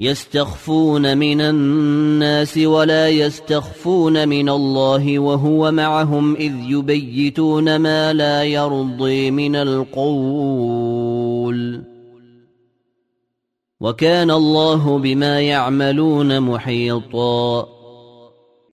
يستخفون من الناس ولا يستخفون من الله وهو معهم إذ يبيتون ما لا يرضي من القول. وكان الله بما يعملون محيطا.